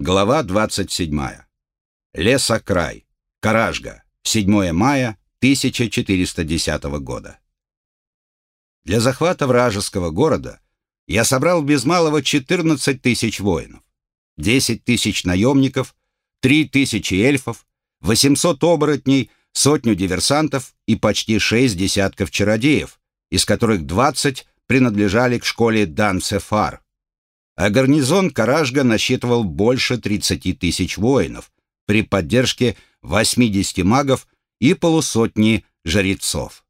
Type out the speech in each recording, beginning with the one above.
Глава 27. Лесокрай. Каражга. 7 мая 1410 года. Для захвата вражеского города я собрал без малого 14 тысяч воинов, 10 тысяч наемников, 3 тысячи эльфов, 800 оборотней, сотню диверсантов и почти 6 десятков чародеев, из которых 20 принадлежали к школе Дан-Сефар а гарнизон Каражга насчитывал больше 30 тысяч воинов при поддержке 80 магов и полусотни жрецов.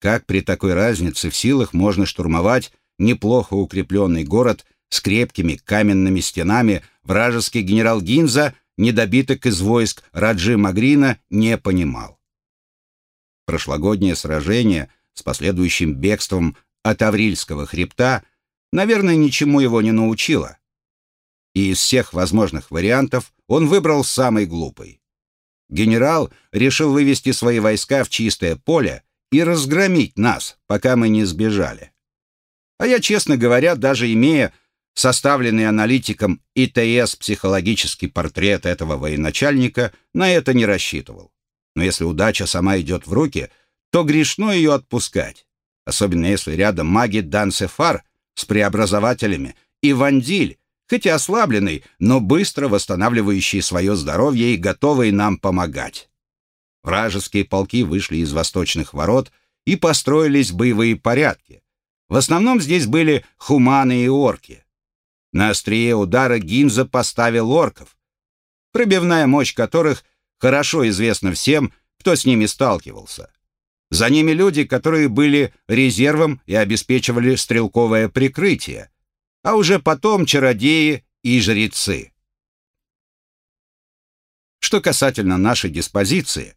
Как при такой разнице в силах можно штурмовать неплохо укрепленный город с крепкими каменными стенами, вражеский генерал Гинза, недобиток из войск Раджи Магрина, не понимал. Прошлогоднее сражение с последующим бегством от Аврильского хребта наверное, ничему его не научила. И из всех возможных вариантов он выбрал самый глупый. Генерал решил вывести свои войска в чистое поле и разгромить нас, пока мы не сбежали. А я, честно говоря, даже имея составленный аналитиком ИТС психологический портрет этого военачальника, на это не рассчитывал. Но если удача сама идет в руки, то грешно ее отпускать, особенно если рядом маги Дансефар с преобразователями, и Вандиль, хоть и ослабленный, но быстро восстанавливающий свое здоровье и готовый нам помогать. Вражеские полки вышли из восточных ворот и построились боевые порядки. В основном здесь были хуманы и орки. На острие удара Гинза поставил орков, пробивная мощь которых хорошо известна всем, кто с ними сталкивался. За ними люди, которые были резервом и обеспечивали стрелковое прикрытие, а уже потом чародеи и жрецы. Что касательно нашей диспозиции,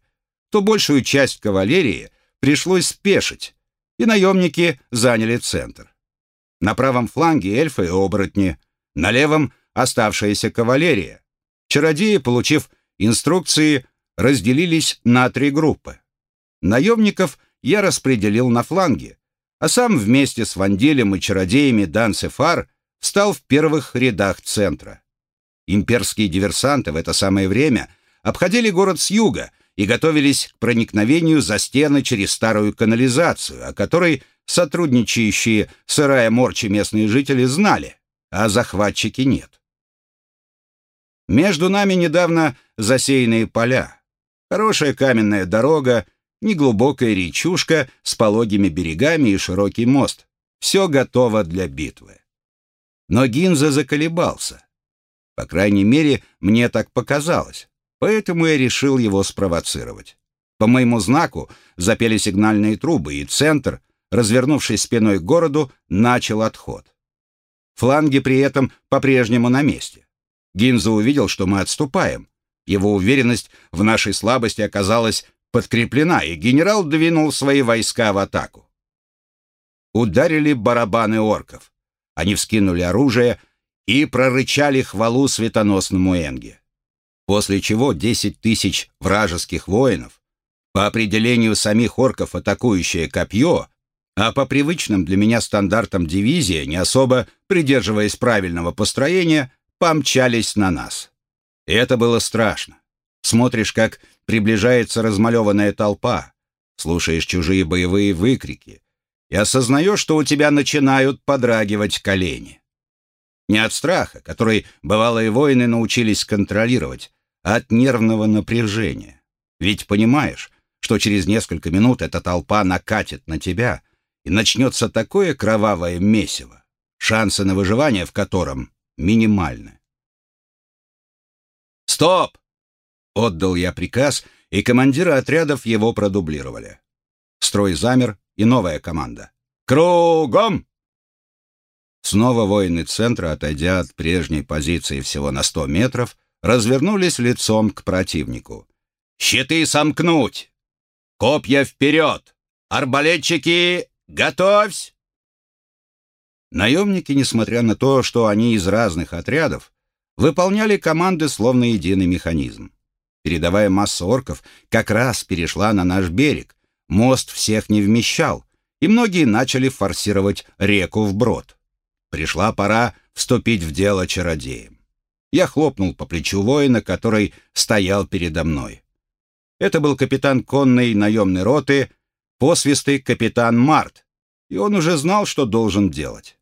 то большую часть кавалерии пришлось спешить, и наемники заняли центр. На правом фланге эльфы и оборотни, на левом — оставшаяся кавалерия. Чародеи, получив инструкции, разделились на три группы. Наемников я распределил на фланге, а сам вместе с Ванделем и чародеями Дансефар встал в первых рядах центра. Имперские диверсанты в это самое время обходили город с юга и готовились к проникновению за стены через старую канализацию, о которой сотрудничающие с Ирая Морчи местные жители знали, а захватчики нет. Между нами недавно засеянные поля, хорошая каменная дорога, неглубокая речушка с пологими берегами и широкий мост. Все готово для битвы. Но Гинза заколебался. По крайней мере, мне так показалось, поэтому я решил его спровоцировать. По моему знаку запели сигнальные трубы, и центр, развернувшись спиной к городу, начал отход. Фланги при этом по-прежнему на месте. Гинза увидел, что мы отступаем. Его уверенность в нашей слабости оказалась подкреплена, и генерал двинул свои войска в атаку. Ударили барабаны орков. Они вскинули оружие и прорычали хвалу светоносному Энге. После чего 10 тысяч вражеских воинов, по определению самих орков атакующее копье, а по привычным для меня стандартам дивизия, не особо придерживаясь правильного построения, помчались на нас. Это было страшно. Смотришь, как приближается размалеванная толпа, слушаешь чужие боевые выкрики и осознаешь, что у тебя начинают подрагивать колени. Не от страха, который бывалые воины научились контролировать, а от нервного напряжения. Ведь понимаешь, что через несколько минут эта толпа накатит на тебя, и начнется такое кровавое месиво, шансы на выживание в котором минимальны. «Стоп!» Отдал я приказ, и командиры отрядов его продублировали. Строй замер, и новая команда. «Кругом!» Снова воины центра, отойдя от прежней позиции всего на сто метров, развернулись лицом к противнику. «Щиты сомкнуть! Копья вперед! Арбалетчики, готовься!» Наемники, несмотря на то, что они из разных отрядов, выполняли команды словно единый механизм. Передовая масса орков как раз перешла на наш берег. Мост всех не вмещал, и многие начали форсировать реку вброд. Пришла пора вступить в дело чародеям. Я хлопнул по плечу воина, который стоял передо мной. Это был капитан конной наемной роты, посвистый капитан Март, и он уже знал, что должен делать.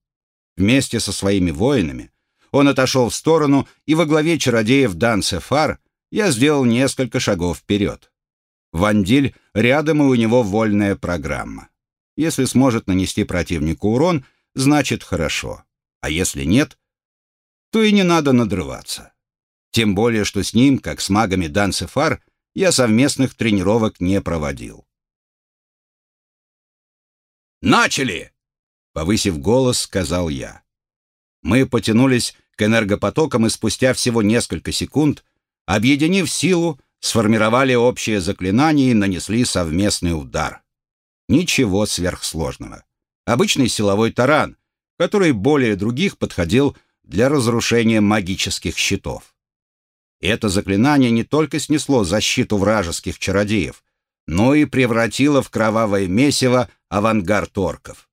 Вместе со своими воинами он отошел в сторону, и во главе чародеев Дан-Сефар я сделал несколько шагов вперед. Вандиль рядом, и у него вольная программа. Если сможет нанести противнику урон, значит хорошо. А если нет, то и не надо надрываться. Тем более, что с ним, как с магами Дан-Сефар, я совместных тренировок не проводил. «Начали!» — повысив голос, сказал я. Мы потянулись к энергопотокам и спустя всего несколько секунд, объединив силу, сформировали общее заклинание и нанесли совместный удар. Ничего сверхсложного. Обычный силовой таран, который более других подходил для разрушения магических щитов. Это заклинание не только снесло защиту вражеских чародеев, но и превратило в кровавое месиво авангард орков.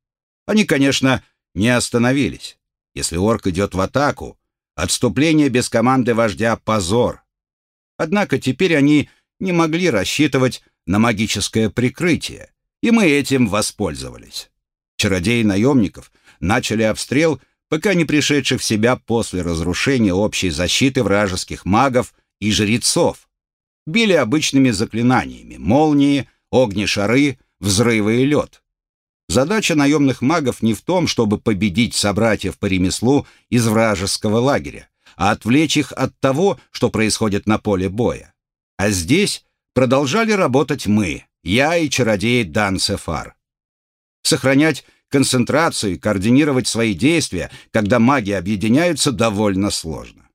Они, конечно, не остановились. Если орк идет в атаку, отступление без команды вождя — позор. Однако теперь они не могли рассчитывать на магическое прикрытие, и мы этим воспользовались. Чародеи наемников начали обстрел, пока не пришедших в себя после разрушения общей защиты вражеских магов и жрецов. Били обычными заклинаниями — молнии, огни-шары, взрывы и лед. Задача наемных магов не в том, чтобы победить собратьев по ремеслу из вражеского лагеря, а отвлечь их от того, что происходит на поле боя. А здесь продолжали работать мы, я и чародей Дан Сефар. Сохранять концентрацию и координировать свои действия, когда маги объединяются, довольно сложно.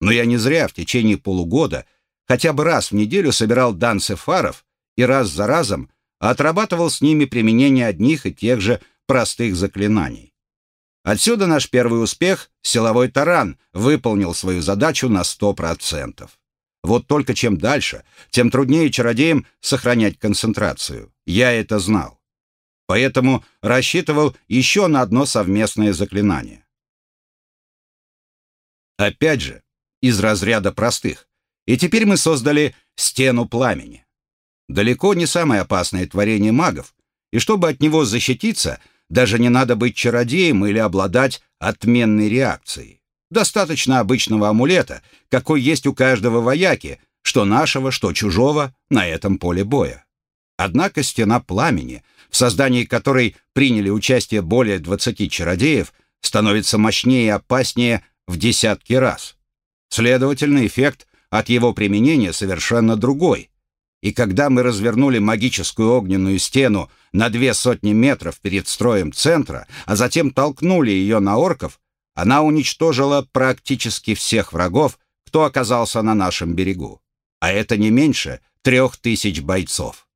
Но я не зря в течение полугода хотя бы раз в неделю собирал Дан Сефаров и раз за разом отрабатывал с ними применение одних и тех же простых заклинаний. Отсюда наш первый успех — силовой таран выполнил свою задачу на 100%. Вот только чем дальше, тем труднее чародеям сохранять концентрацию. Я это знал. Поэтому рассчитывал еще на одно совместное заклинание. Опять же, из разряда простых. И теперь мы создали стену пламени далеко не самое опасное творение магов, и чтобы от него защититься, даже не надо быть чародеем или обладать отменной реакцией. Достаточно обычного амулета, какой есть у каждого вояки, что нашего, что чужого, на этом поле боя. Однако стена пламени, в создании которой приняли участие более 20 чародеев, становится мощнее и опаснее в десятки раз. Следовательно, эффект от его применения совершенно другой – и когда мы развернули магическую огненную стену на две сотни метров перед строем центра, а затем толкнули ее на орков, она уничтожила практически всех врагов, кто оказался на нашем берегу. А это не меньше трех тысяч бойцов.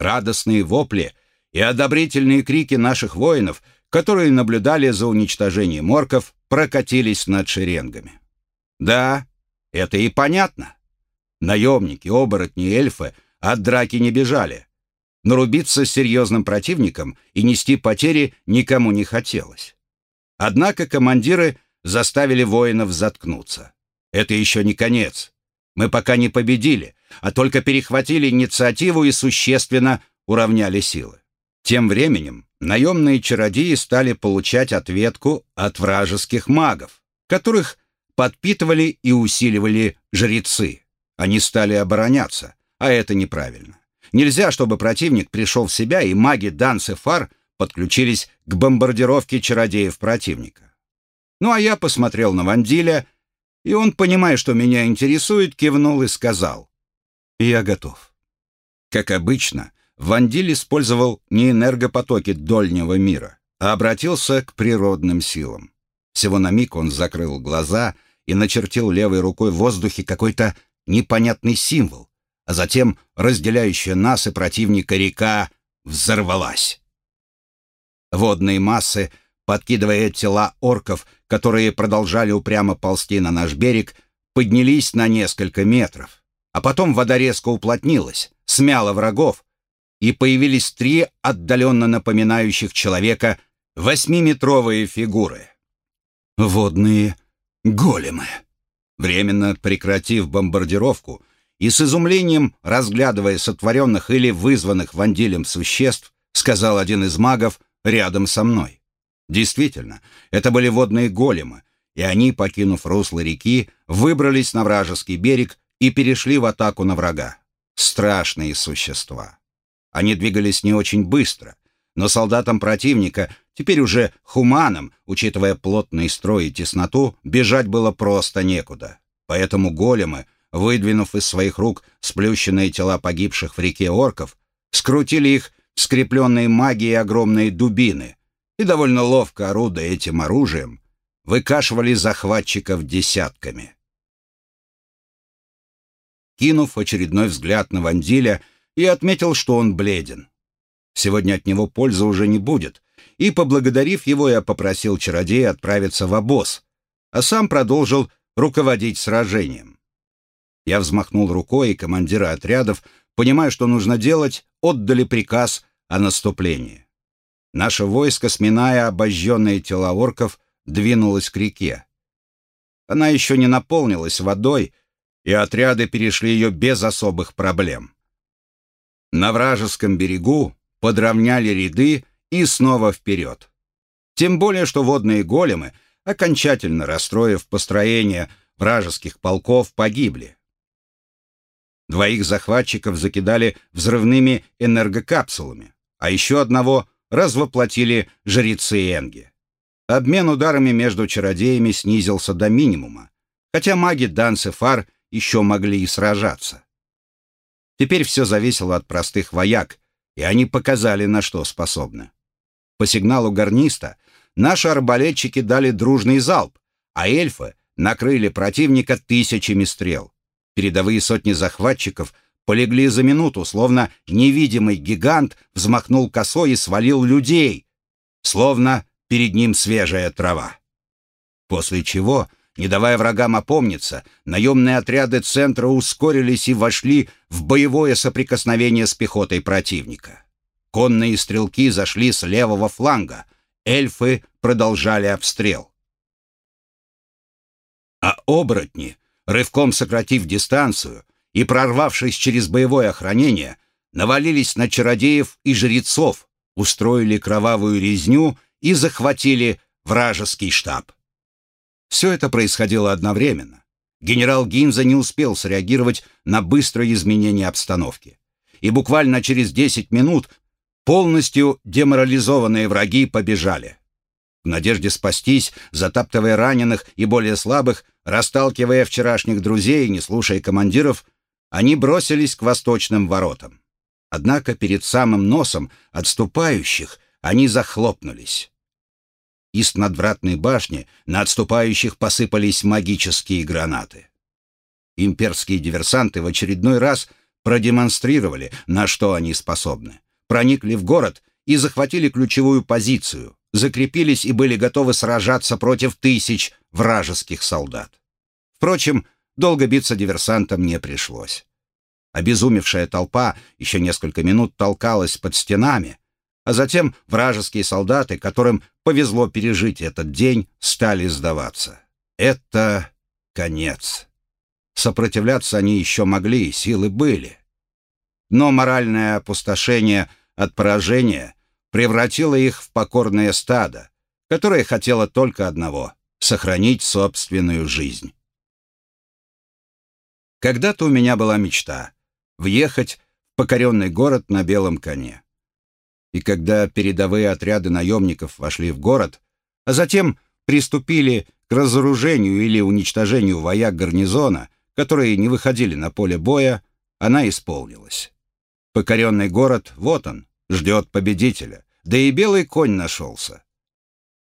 Радостные вопли и одобрительные крики наших воинов, которые наблюдали за уничтожением орков, прокатились над шеренгами. Да, это и понятно. Наемники, оборотни, эльфы от драки не бежали. Нарубиться с серьезным противником и нести потери никому не хотелось. Однако командиры заставили воинов заткнуться. Это еще не конец. Мы пока не победили, а только перехватили инициативу и существенно уравняли силы. Тем временем наемные чародеи стали получать ответку от вражеских магов, которых подпитывали и усиливали жрецы. Они стали обороняться, а это неправильно. Нельзя, чтобы противник пришел в себя, и маги Данс и Фар подключились к бомбардировке чародеев противника. Ну а я посмотрел на Вандиля, и он, понимая, что меня интересует, кивнул и сказал «Я готов». Как обычно, Вандиль использовал не энергопотоки дольнего мира, а обратился к природным силам. Всего на миг он закрыл глаза и начертил левой рукой в воздухе какой-то непонятный символ, а затем разделяющая нас и противника река взорвалась. Водные массы, подкидывая тела орков, которые продолжали упрямо ползти на наш берег, поднялись на несколько метров. А потом вода резко уплотнилась, смяла врагов, и появились три отдаленно напоминающих человека восьмиметровые фигуры. «Водные Големы. Временно прекратив бомбардировку и с изумлением разглядывая сотворенных или вызванных вандилем существ, сказал один из магов рядом со мной. Действительно, это были водные големы, и они, покинув русло реки, выбрались на вражеский берег и перешли в атаку на врага. Страшные существа. Они двигались не очень быстро, но солдатам противника, теперь уже хуманам, учитывая плотный строй и тесноту, бежать было просто некуда. Поэтому големы, выдвинув из своих рук сплющенные тела погибших в реке орков, скрутили их скрепленные магией огромные дубины и довольно ловко орудуя этим оружием, выкашивали захватчиков десятками. Кинув очередной взгляд на Вандиля, я отметил, что он бледен. Сегодня от него пользы уже не будет, и, поблагодарив его, я попросил чародея отправиться в обоз, а сам продолжил руководить сражением. Я взмахнул рукой, и командиры отрядов, понимая, что нужно делать, отдали приказ о наступлении. Наше войско, сминая обожженные тела орков, двинулось к реке. Она еще не наполнилась водой, и отряды перешли ее без особых проблем. На вражеском берегу подровняли ряды и снова вперед. Тем более, что водные големы, окончательно расстроив построение вражеских полков, погибли. Двоих захватчиков закидали взрывными энергокапсулами, а еще одного развоплотили жрецы Энги. Обмен ударами между чародеями снизился до минимума, хотя маги Данс и Фар еще могли и сражаться. Теперь все зависело от простых вояк, и они показали, на что способны. По сигналу гарниста наши арбалетчики дали дружный залп, а эльфы накрыли противника тысячами стрел. Передовые сотни захватчиков полегли за минуту, словно невидимый гигант взмахнул косой и свалил людей, словно перед ним свежая трава. После чего, не давая врагам опомниться, наемные отряды центра ускорились и вошли в боевое соприкосновение с пехотой противника. Конные стрелки зашли с левого фланга, эльфы продолжали обстрел. А оборотни, рывком сократив дистанцию и прорвавшись через боевое охранение, навалились на чародеев и жрецов, устроили кровавую резню и захватили вражеский штаб. Все это происходило одновременно. Генерал Гинза не успел среагировать на быстрое изменение обстановки. И буквально через 10 минут полностью деморализованные враги побежали. В надежде спастись, затаптывая раненых и более слабых, расталкивая вчерашних друзей не слушая командиров, они бросились к восточным воротам. Однако перед самым носом отступающих они захлопнулись. Из надвратной башни на отступающих посыпались магические гранаты. Имперские диверсанты в очередной раз продемонстрировали, на что они способны. Проникли в город и захватили ключевую позицию, закрепились и были готовы сражаться против тысяч вражеских солдат. Впрочем, долго биться диверсантам не пришлось. Обезумевшая толпа еще несколько минут толкалась под стенами, а затем вражеские солдаты, которым повезло пережить этот день, стали сдаваться. Это конец. Сопротивляться они еще могли, силы были. Но моральное опустошение от поражения превратило их в покорное стадо, которое хотело только одного — сохранить собственную жизнь. Когда-то у меня была мечта — въехать в покоренный город на белом коне и когда передовые отряды наемников вошли в город, а затем приступили к разоружению или уничтожению вояк гарнизона, которые не выходили на поле боя, она исполнилась. Покоренный город, вот он, ждет победителя, да и белый конь нашелся.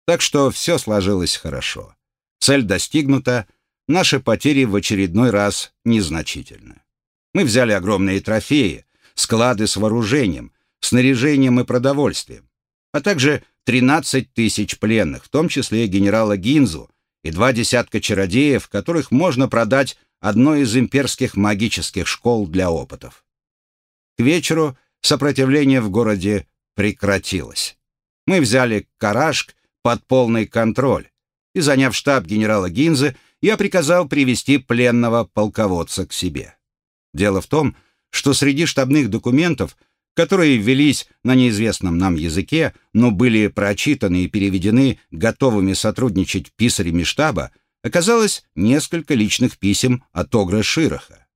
Так что все сложилось хорошо. Цель достигнута, наши потери в очередной раз незначительны. Мы взяли огромные трофеи, склады с вооружением, снаряжением и продовольствием, а также 13 тысяч пленных, в том числе генерала Гинзу и два десятка чародеев, которых можно продать одной из имперских магических школ для опытов. К вечеру сопротивление в городе прекратилось. Мы взяли Карашк под полный контроль и, заняв штаб генерала Гинзы, я приказал привести пленного полководца к себе. Дело в том, что среди штабных документов, которые ввелись на неизвестном нам языке, но были прочитаны и переведены готовыми сотрудничать писарями штаба, оказалось несколько личных писем от Огра Широха.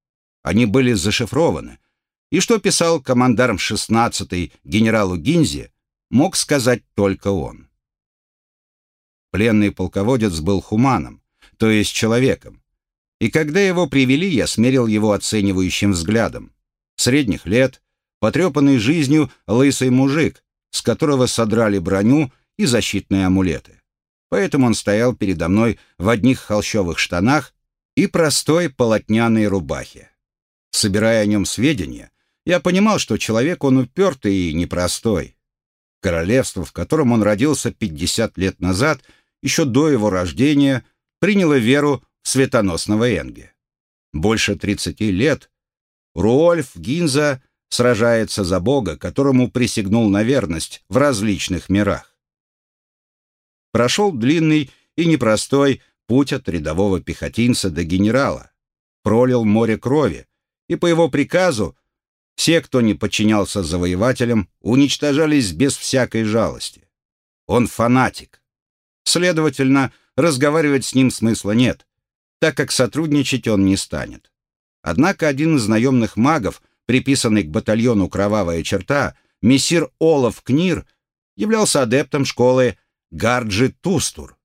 Они были зашифрованы, и что писал командарм 16-й генералу Гинзи, мог сказать только он. Пленный полководец был хуманом, то есть человеком, и когда его привели, я смерил его оценивающим взглядом. Средних лет, потрепанный жизнью лысый мужик, с которого содрали броню и защитные амулеты. Поэтому он стоял передо мной в одних холщовых штанах и простой полотняной рубахе. Собирая о нем сведения, я понимал, что человек он упертый и непростой. Королевство, в котором он родился 50 лет назад, еще до его рождения, приняло веру в светоносного Энге. Больше 30 лет Руольф Гинза сражается за Бога, которому присягнул на верность в различных мирах. Прошел длинный и непростой путь от рядового пехотинца до генерала, пролил море крови, и по его приказу все, кто не подчинялся завоевателям, уничтожались без всякой жалости. Он фанатик. Следовательно, разговаривать с ним смысла нет, так как сотрудничать он не станет. Однако один из наемных магов, приписанный к батальону «Кровавая черта», мессир Олаф Книр, являлся адептом школы Гарджи Тустур.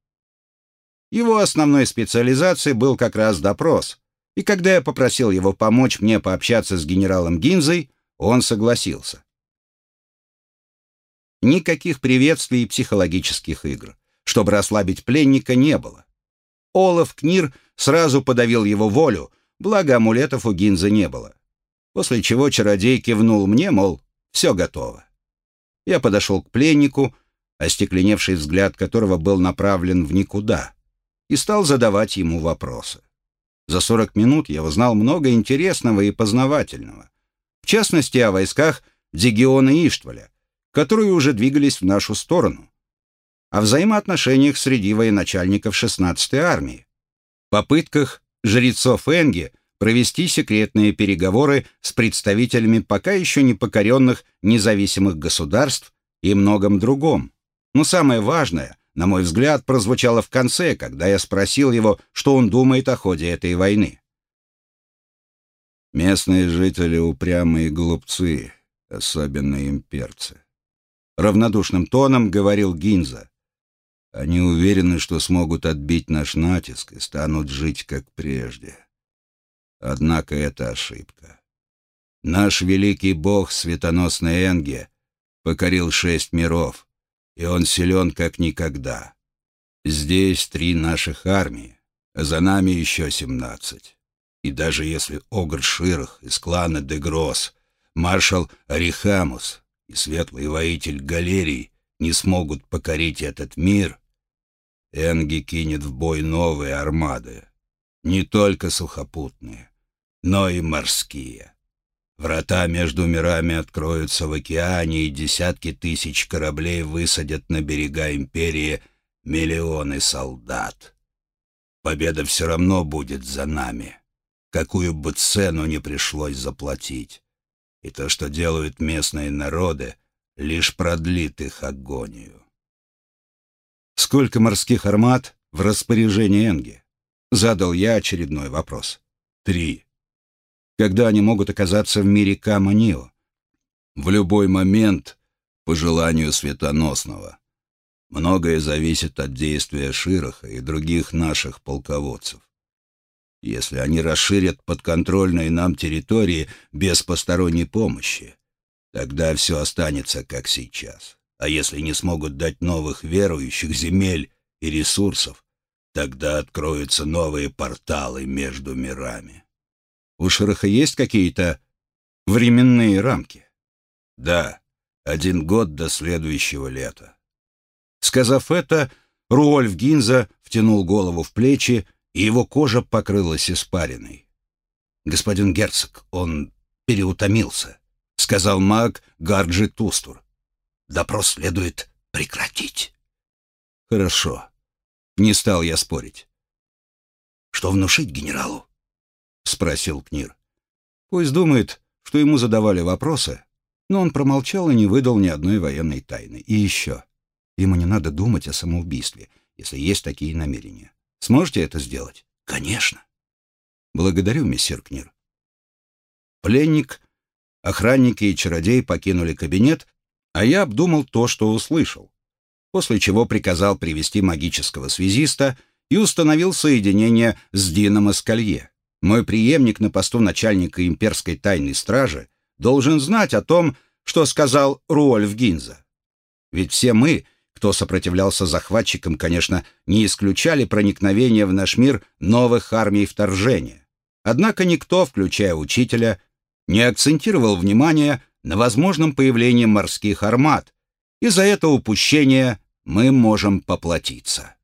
Его основной специализацией был как раз допрос, и когда я попросил его помочь мне пообщаться с генералом Гинзой, он согласился. Никаких приветствий и психологических игр. Чтобы расслабить пленника, не было. Олаф Книр сразу подавил его волю, благо амулетов у Гинзы не было. После чего чародей кивнул мне, мол, все готово. Я подошел к пленнику, остекленевший взгляд которого был направлен в никуда, и стал задавать ему вопросы. За 40 минут я узнал много интересного и познавательного. В частности, о войсках Дигиона и Иштваля, которые уже двигались в нашу сторону, о взаимоотношениях среди военачальников 16-й армии, попытках жрецов Энги провести секретные переговоры с представителями пока еще не покоренных независимых государств и многом другом. Но самое важное — на мой взгляд, прозвучало в конце, когда я спросил его, что он думает о ходе этой войны. Местные жители упрямые глупцы, особенно имперцы. Равнодушным тоном говорил Гинза. Они уверены, что смогут отбить наш натиск и станут жить как прежде. Однако это ошибка. Наш великий бог, светоносный Энге, покорил шесть миров, и он силен как никогда. Здесь три наших армии, а за нами еще семнадцать. И даже если Огр Ширах из клана Дегрос, маршал Арихамус и светлый воитель Галерий не смогут покорить этот мир, Энги кинет в бой новые армады, не только сухопутные, но и морские. Врата между мирами откроются в океане, и десятки тысяч кораблей высадят на берега империи миллионы солдат. Победа все равно будет за нами, какую бы цену ни пришлось заплатить. И то, что делают местные народы, лишь продлит их агонию. «Сколько морских армат в распоряжении Энги?» Задал я очередной вопрос. «Три», когда они могут оказаться в мире Каманио. В любой момент, по желанию светоносного. Многое зависит от действия Широха и других наших полководцев. Если они расширят подконтрольные нам территории без посторонней помощи, тогда все останется как сейчас. А если не смогут дать новых верующих земель и ресурсов, тогда откроются новые порталы между мирами. У Широха есть какие-то временные рамки? Да, один год до следующего лета. Сказав это, Руольф Гинза втянул голову в плечи, и его кожа покрылась испариной. «Господин герцог, он переутомился», — сказал маг Гарджи Тустур. «Допрос следует прекратить». «Хорошо». Не стал я спорить. Что внушить генералу? Спросил Книр. Пусть думает, что ему задавали вопросы, но он промолчал и не выдал ни одной военной тайны. И еще. Ему не надо думать о самоубийстве, если есть такие намерения. Сможете это сделать? Конечно. Благодарю, мессир Книр. Пленник, охранники и чародей покинули кабинет, а я обдумал то, что услышал, после чего приказал привести магического связиста и установил соединение с Дином Эскалье. Мой преемник на посту начальника имперской тайной стражи должен знать о том, что сказал Руольф Гинза. Ведь все мы, кто сопротивлялся захватчикам, конечно, не исключали проникновения в наш мир новых армий вторжения. Однако никто, включая учителя, не акцентировал внимание на возможном появлении морских армат, и за это упущение мы можем поплатиться.